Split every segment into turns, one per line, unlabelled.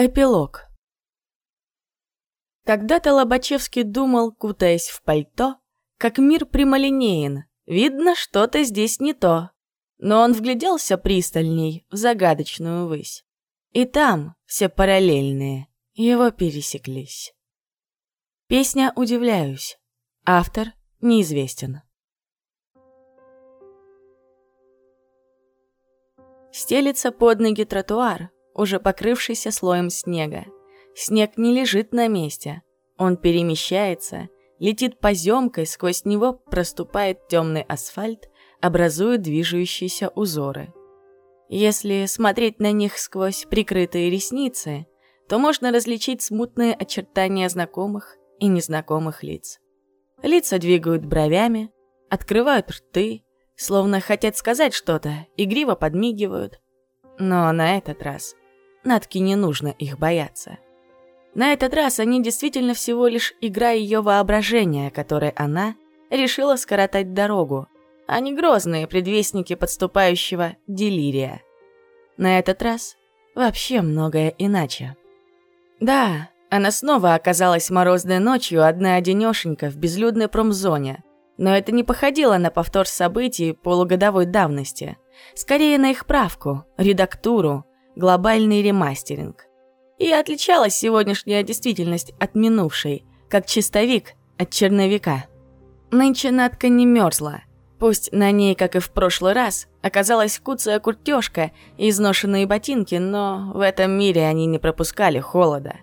Эпилог. Когда-то Лобачевский думал, кутаясь в пальто, как мир прямолинеен, видно, что-то здесь не то. Но он вгляделся пристальней в загадочную высь. И там все параллельные, его пересеклись. Песня «Удивляюсь». Автор неизвестен. Стелится под ноги тротуар, уже покрывшийся слоем снега. Снег не лежит на месте. Он перемещается, летит поземкой, сквозь него проступает темный асфальт, образуя движущиеся узоры. Если смотреть на них сквозь прикрытые ресницы, то можно различить смутные очертания знакомых и незнакомых лиц. Лица двигают бровями, открывают рты, словно хотят сказать что-то, игриво подмигивают. Но на этот раз Натке не нужно их бояться. На этот раз они действительно всего лишь игра ее воображения, которой она решила скоротать дорогу, а не грозные предвестники подступающего делирия. На этот раз вообще многое иначе. Да, она снова оказалась морозной ночью одна-одинешенька в безлюдной промзоне, но это не походило на повтор событий полугодовой давности. Скорее на их правку, редактуру, глобальный ремастеринг. И отличалась сегодняшняя действительность от минувшей, как чистовик от черновика. Нынче Надка не мерзла. Пусть на ней, как и в прошлый раз, оказалась куцая куртёжка и изношенные ботинки, но в этом мире они не пропускали холода.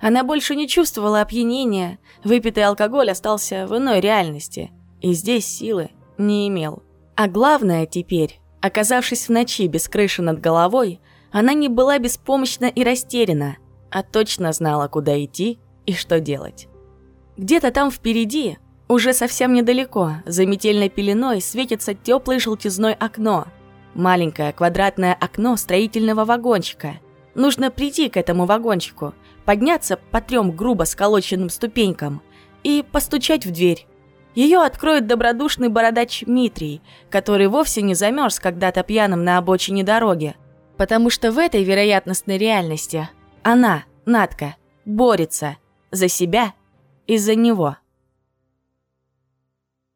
Она больше не чувствовала опьянения, выпитый алкоголь остался в иной реальности, и здесь силы не имел. А главное теперь, оказавшись в ночи без крыши над головой, она не была беспомощна и растеряна, а точно знала, куда идти и что делать. Где-то там впереди, уже совсем недалеко, за метельной пеленой светится теплое желтизной окно. Маленькое квадратное окно строительного вагончика. Нужно прийти к этому вагончику, подняться по трем грубо сколоченным ступенькам и постучать в дверь. Ее откроет добродушный бородач Митрий, который вовсе не замерз когда-то пьяным на обочине дороги, Потому что в этой вероятностной реальности она, Натка, борется за себя и за него.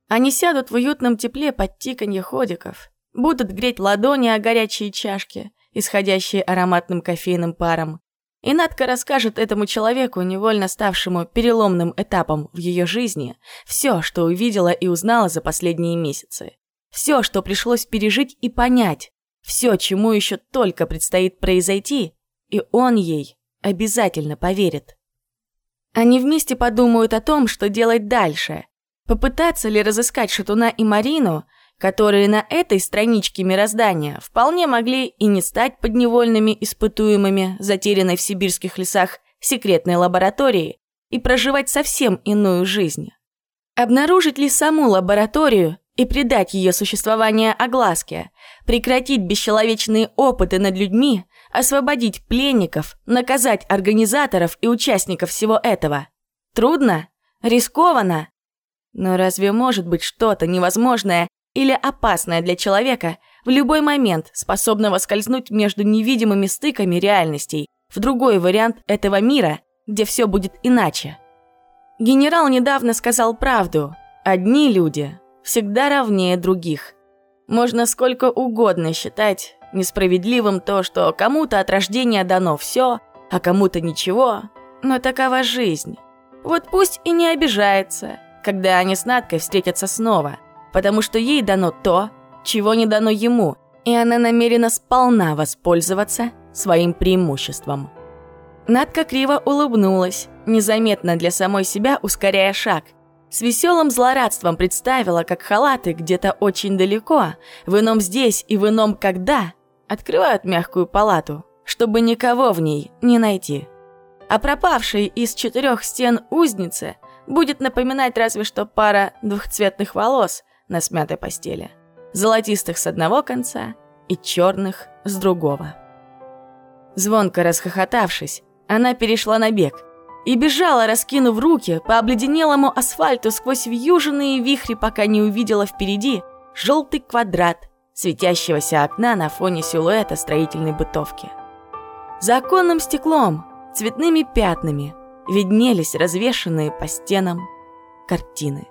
Они сядут в уютном тепле под тиканье ходиков, будут греть ладони о горячие чашки, исходящие ароматным кофейным паром. И Надка расскажет этому человеку, невольно ставшему переломным этапом в ее жизни, все, что увидела и узнала за последние месяцы. Все, что пришлось пережить и понять, все, чему еще только предстоит произойти, и он ей обязательно поверит. Они вместе подумают о том, что делать дальше. Попытаться ли разыскать Шатуна и Марину, которые на этой страничке мироздания вполне могли и не стать подневольными испытуемыми, затерянной в сибирских лесах секретной лаборатории, и проживать совсем иную жизнь. Обнаружить ли саму лабораторию и придать ее существование огласке, прекратить бесчеловечные опыты над людьми, освободить пленников, наказать организаторов и участников всего этого. Трудно? Рискованно? Но разве может быть что-то невозможное или опасное для человека в любой момент, способного скользнуть между невидимыми стыками реальностей в другой вариант этого мира, где все будет иначе? Генерал недавно сказал правду. Одни люди всегда равнее других. Можно сколько угодно считать несправедливым то, что кому-то от рождения дано все, а кому-то ничего, но такова жизнь. Вот пусть и не обижается, когда они с Надкой встретятся снова, потому что ей дано то, чего не дано ему, и она намерена сполна воспользоваться своим преимуществом. Надка криво улыбнулась, незаметно для самой себя ускоряя шаг – с веселым злорадством представила, как халаты где-то очень далеко, в ином здесь и в ином когда, открывают мягкую палату, чтобы никого в ней не найти. А пропавшей из четырех стен узницы будет напоминать разве что пара двухцветных волос на смятой постели, золотистых с одного конца и черных с другого. Звонко расхохотавшись, она перешла на бег – и бежала, раскинув руки по обледенелому асфальту сквозь вьюженные вихри, пока не увидела впереди желтый квадрат светящегося окна на фоне силуэта строительной бытовки. За оконным стеклом Цветными пятнами виднелись развешанные по стенам картины.